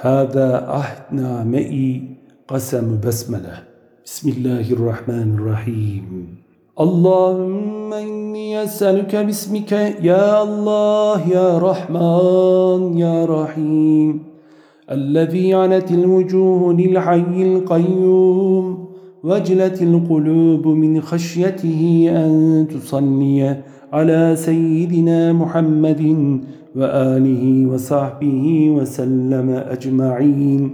هذا عهدنا معي قسم بسملة. بسم الله الرحمن الرحيم. اللهم إني أسألك باسمك يا الله يا رحمن يا رحيم. الذي عنت الوجوه للحي القيوم. وجلت القلوب من خشيته أن تصلي على سيدنا محمد وآله وصحبه وسلم أجمعين.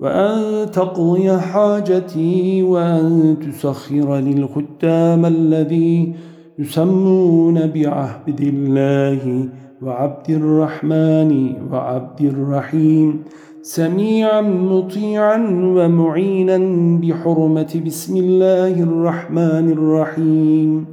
وأن تقضي حاجتي وأن تسخر للختام الذي يسمون بعهد الله وعبد الرحمن وعبد الرحيم. سميعا مطيعا ومعينا بحرمة بسم الله الرحمن الرحيم.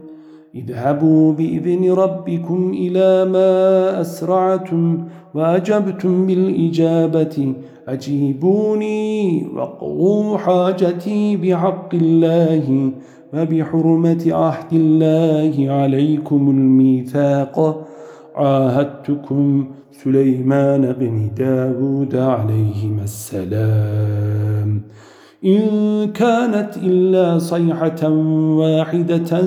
اذهبوا بإذن ربكم إلى ما أسرعتم وأجبتم بالإجابة. أجيبوني وقضوا حاجتي بحق الله وبحرمة عهد الله عليكم الميثاق. عاهدتكم سليمان بن داود عليهما السلام. إن كانت إلا صيحة واحدة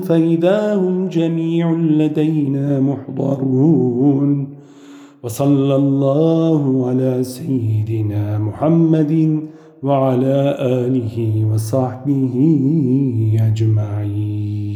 فإذا هم جميع لدينا محضرون. وصلى الله على سيدنا محمد وعلى آله وصحبه أجمعين.